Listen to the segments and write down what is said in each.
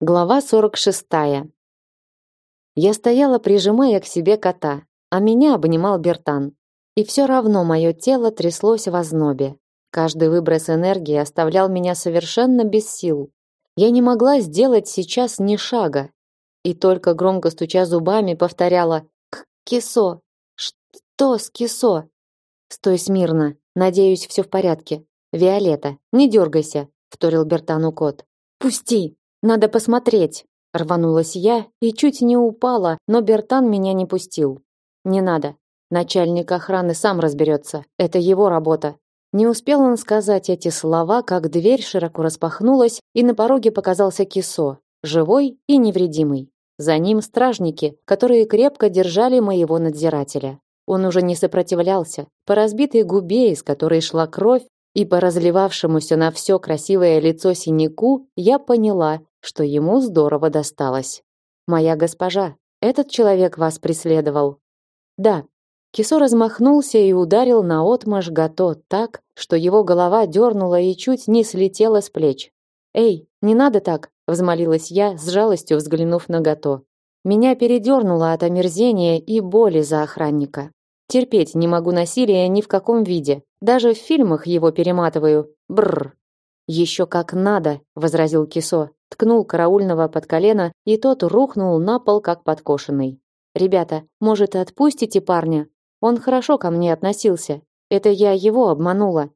Глава 46. Я стояла, прижимая к себе кота, а меня обнимал Бертан. И все равно мое тело тряслось в ознобе. Каждый выброс энергии оставлял меня совершенно без сил. Я не могла сделать сейчас ни шага. И только громко стуча зубами повторяла «К кисо! Что с кисо?» «Стой смирно. Надеюсь, все в порядке. Виолетта, не дергайся», — вторил Бертану кот. «Пусти!» Надо посмотреть. Рванулась я и чуть не упала, но Бертан меня не пустил. Не надо. Начальник охраны сам разберется. Это его работа. Не успел он сказать эти слова, как дверь широко распахнулась, и на пороге показался Кисо, живой и невредимый. За ним стражники, которые крепко держали моего надзирателя. Он уже не сопротивлялся. По разбитой губе, из которой шла кровь, и по разливавшемуся на все красивое лицо синяку, я поняла, что ему здорово досталось. Моя госпожа, этот человек вас преследовал. Да. Кисо размахнулся и ударил на отмаш Гато так, что его голова дернула и чуть не слетела с плеч. Эй, не надо так, взмолилась я, с жалостью взглянув на Гато. Меня передернуло от омерзения и боли за охранника. Терпеть не могу насилия ни в каком виде. Даже в фильмах его перематываю. Бррр. Еще как надо, возразил Кисо, ткнул караульного под колено, и тот рухнул на пол как подкошенный. Ребята, может, отпустите парня? Он хорошо ко мне относился. Это я его обманула.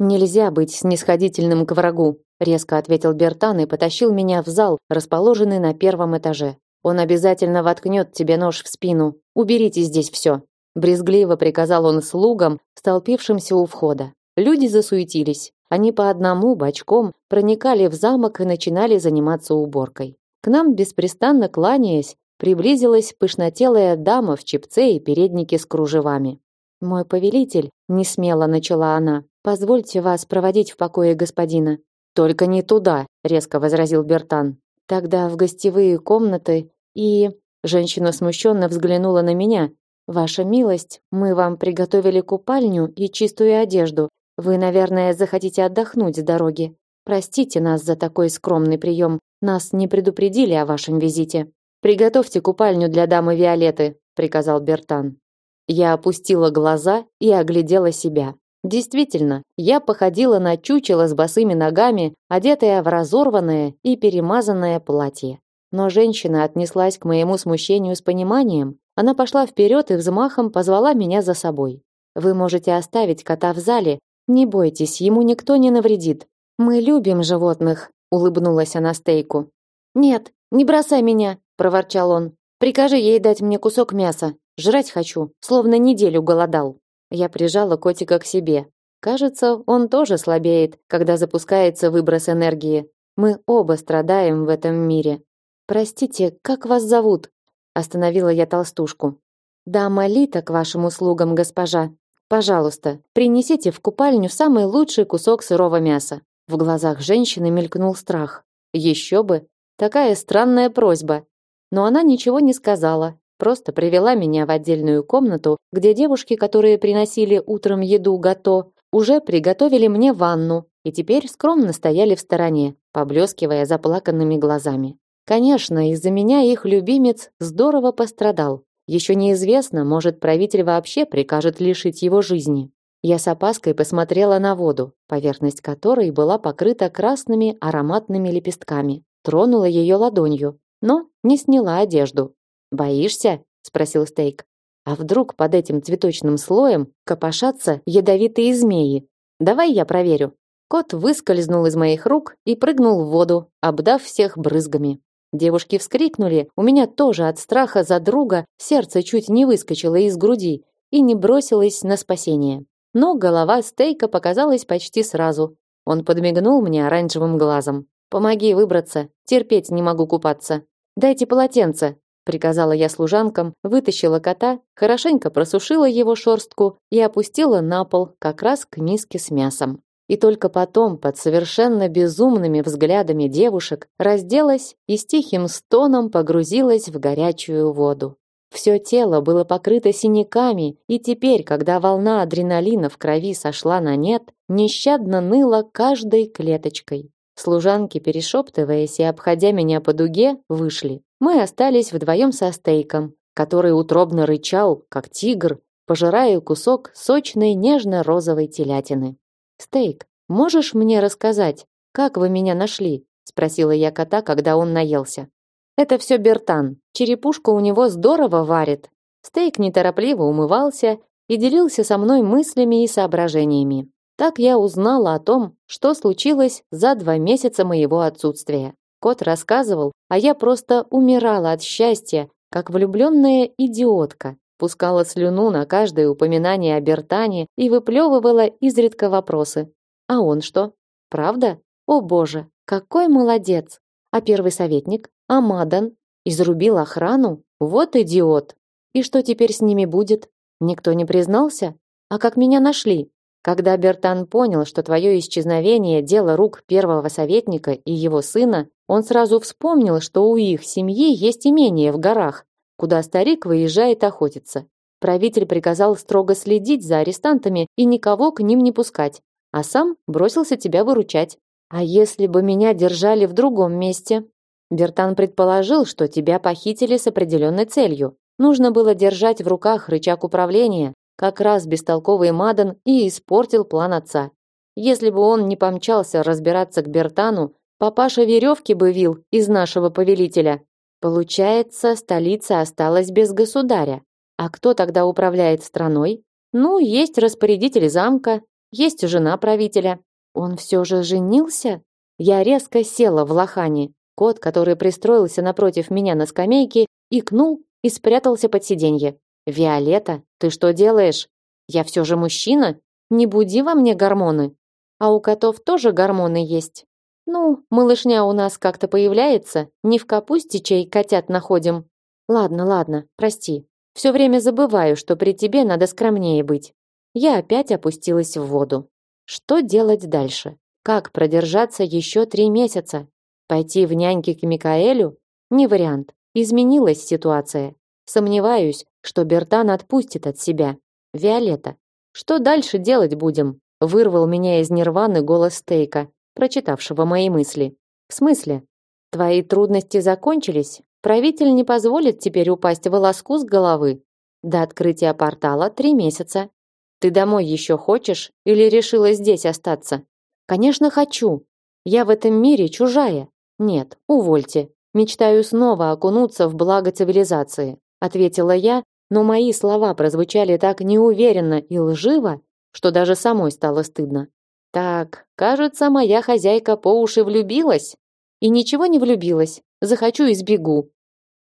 Нельзя быть снисходительным к врагу, резко ответил Бертан и потащил меня в зал, расположенный на первом этаже. Он обязательно воткнет тебе нож в спину. Уберите здесь все брезгливо приказал он слугам, столпившимся у входа. Люди засуетились. Они по одному бочком проникали в замок и начинали заниматься уборкой. К нам беспрестанно кланяясь, приблизилась пышнотелая дама в чепце и переднике с кружевами. Мой повелитель, не смело начала она. Позвольте вас проводить в покое господина. Только не туда, резко возразил Бертан. Тогда в гостевые комнаты и Женщина смущенно взглянула на меня, Ваша милость, мы вам приготовили купальню и чистую одежду. Вы, наверное, захотите отдохнуть с дороги. Простите нас за такой скромный прием. Нас не предупредили о вашем визите. Приготовьте купальню для дамы Виолетты, приказал Бертан. Я опустила глаза и оглядела себя. Действительно, я походила на чучело с босыми ногами, одетая в разорванное и перемазанное платье. Но женщина отнеслась к моему смущению с пониманием. Она пошла вперед и взмахом позвала меня за собой. Вы можете оставить кота в зале. Не бойтесь, ему никто не навредит. Мы любим животных, улыбнулась она Стейку. Нет, не бросай меня, проворчал он. Прикажи ей дать мне кусок мяса. Жрать хочу, словно неделю голодал. Я прижала котика к себе. Кажется, он тоже слабеет, когда запускается выброс энергии. Мы оба страдаем в этом мире. Простите, как вас зовут? Остановила я толстушку. Дама Лита к вашим услугам, госпожа. Пожалуйста, принесите в купальню самый лучший кусок сырого мяса. В глазах женщины мелькнул страх. Еще бы, такая странная просьба. Но она ничего не сказала, просто привела меня в отдельную комнату, где девушки, которые приносили утром еду гато, уже приготовили мне ванну и теперь скромно стояли в стороне, поблескивая заплаканными глазами. Конечно, из-за меня их любимец здорово пострадал. Еще неизвестно, может, правитель вообще прикажет лишить его жизни. Я с опаской посмотрела на воду, поверхность которой была покрыта красными ароматными лепестками. Тронула ее ладонью, но не сняла одежду. «Боишься?» – спросил Стейк. «А вдруг под этим цветочным слоем копошатся ядовитые змеи? Давай я проверю». Кот выскользнул из моих рук и прыгнул в воду, обдав всех брызгами. Девушки вскрикнули, у меня тоже от страха за друга сердце чуть не выскочило из груди и не бросилось на спасение. Но голова стейка показалась почти сразу. Он подмигнул мне оранжевым глазом. «Помоги выбраться, терпеть не могу купаться. Дайте полотенце», приказала я служанкам, вытащила кота, хорошенько просушила его шерстку и опустила на пол, как раз к миске с мясом и только потом, под совершенно безумными взглядами девушек, разделась и с тихим стоном погрузилась в горячую воду. Все тело было покрыто синяками, и теперь, когда волна адреналина в крови сошла на нет, нещадно ныло каждой клеточкой. Служанки, перешептываясь и обходя меня по дуге, вышли. Мы остались вдвоем со стейком, который утробно рычал, как тигр, пожирая кусок сочной нежно-розовой телятины. «Стейк, можешь мне рассказать, как вы меня нашли?» спросила я кота, когда он наелся. «Это все Бертан. Черепушка у него здорово варит». Стейк неторопливо умывался и делился со мной мыслями и соображениями. Так я узнала о том, что случилось за два месяца моего отсутствия. Кот рассказывал, а я просто умирала от счастья, как влюбленная идиотка, пускала слюну на каждое упоминание о Бертане и выплевывала изредка вопросы. А он что? Правда? О боже, какой молодец! А первый советник? А Мадан? Изрубил охрану? Вот идиот! И что теперь с ними будет? Никто не признался? А как меня нашли? Когда Бертан понял, что твое исчезновение – дело рук первого советника и его сына, он сразу вспомнил, что у их семьи есть имение в горах, куда старик выезжает охотиться. Правитель приказал строго следить за арестантами и никого к ним не пускать, а сам бросился тебя выручать. А если бы меня держали в другом месте? Бертан предположил, что тебя похитили с определенной целью. Нужно было держать в руках рычаг управления, как раз бестолковый Мадан и испортил план отца. Если бы он не помчался разбираться к Бертану, папаша веревки бы вил из нашего повелителя. Получается, столица осталась без государя. А кто тогда управляет страной? Ну, есть распорядитель замка, есть жена правителя. Он все же женился? Я резко села в лохане. Кот, который пристроился напротив меня на скамейке, икнул и спрятался под сиденье. Виолетта, ты что делаешь? Я все же мужчина, не буди во мне гормоны. А у котов тоже гормоны есть. Ну, малышня у нас как-то появляется, не в капусте чай котят находим. Ладно, ладно, прости. Все время забываю, что при тебе надо скромнее быть. Я опять опустилась в воду. Что делать дальше? Как продержаться еще три месяца? Пойти в няньки к Микаэлю? Не вариант. Изменилась ситуация. Сомневаюсь, что Бертан отпустит от себя. Виолетта, что дальше делать будем? Вырвал меня из нирваны голос Стейка, прочитавшего мои мысли. В смысле? Твои трудности закончились? Правитель не позволит теперь упасть волоску с головы. До открытия портала три месяца. Ты домой еще хочешь или решила здесь остаться? Конечно, хочу. Я в этом мире чужая. Нет, увольте. Мечтаю снова окунуться в благо цивилизации ответила я, но мои слова прозвучали так неуверенно и лживо, что даже самой стало стыдно. Так, кажется, моя хозяйка по уши влюбилась. И ничего не влюбилась. Захочу и сбегу.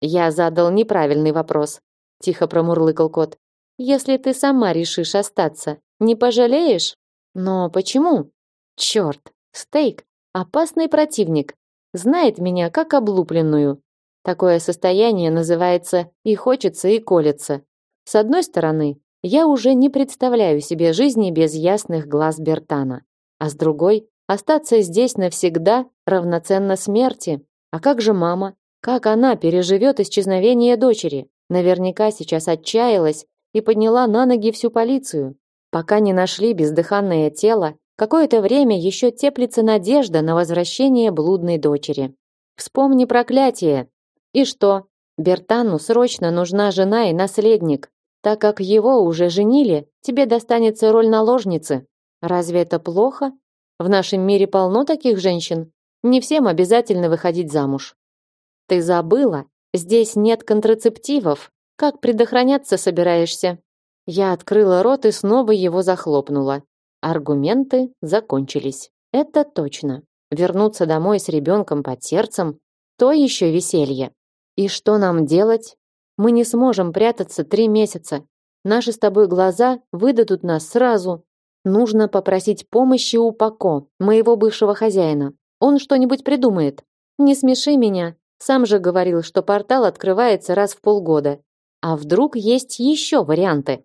Я задал неправильный вопрос. Тихо промурлыкал кот. Если ты сама решишь остаться, не пожалеешь? Но почему? Черт, Стейк опасный противник. Знает меня как облупленную. Такое состояние называется и хочется, и колется. С одной стороны, я уже не представляю себе жизни без ясных глаз Бертана, а с другой, остаться здесь навсегда равноценно смерти. А как же мама? Как она переживет исчезновение дочери? Наверняка сейчас отчаялась и подняла на ноги всю полицию. Пока не нашли бездыханное тело, какое-то время еще теплится надежда на возвращение блудной дочери. Вспомни проклятие, и что? Бертану срочно нужна жена и наследник. Так как его уже женили, тебе достанется роль наложницы. Разве это плохо? В нашем мире полно таких женщин. Не всем обязательно выходить замуж. Ты забыла, здесь нет контрацептивов. Как предохраняться собираешься? Я открыла рот и снова его захлопнула. Аргументы закончились. Это точно. Вернуться домой с ребенком под сердцем то еще веселье. И что нам делать? Мы не сможем прятаться три месяца. Наши с тобой глаза выдадут нас сразу. Нужно попросить помощи у Пако, моего бывшего хозяина. Он что-нибудь придумает. Не смеши меня. Сам же говорил, что портал открывается раз в полгода. А вдруг есть еще варианты?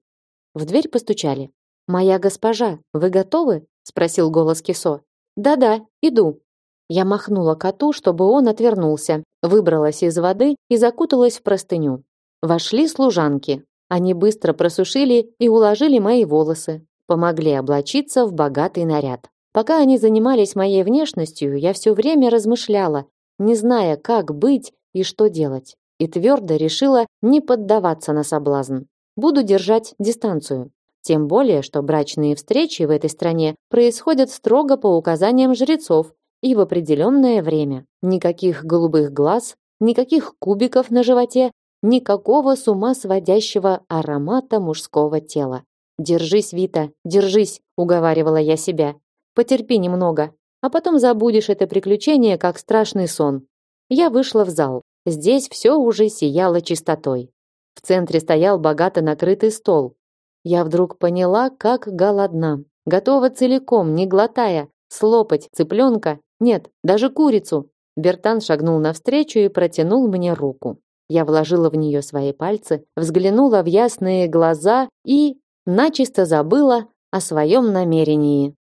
В дверь постучали. Моя госпожа, вы готовы? спросил голос Кисо. Да-да, иду. Я махнула коту, чтобы он отвернулся, выбралась из воды и закуталась в простыню. Вошли служанки. Они быстро просушили и уложили мои волосы, помогли облачиться в богатый наряд. Пока они занимались моей внешностью, я все время размышляла, не зная, как быть и что делать. И твердо решила не поддаваться на соблазн. Буду держать дистанцию. Тем более, что брачные встречи в этой стране происходят строго по указаниям жрецов и в определенное время. Никаких голубых глаз, никаких кубиков на животе, никакого с ума сводящего аромата мужского тела. «Держись, Вита, держись», — уговаривала я себя. «Потерпи немного, а потом забудешь это приключение, как страшный сон». Я вышла в зал. Здесь все уже сияло чистотой. В центре стоял богато накрытый стол. Я вдруг поняла, как голодна. Готова целиком, не глотая, слопать цыпленка, нет, даже курицу. Бертан шагнул навстречу и протянул мне руку. Я вложила в нее свои пальцы, взглянула в ясные глаза и начисто забыла о своем намерении.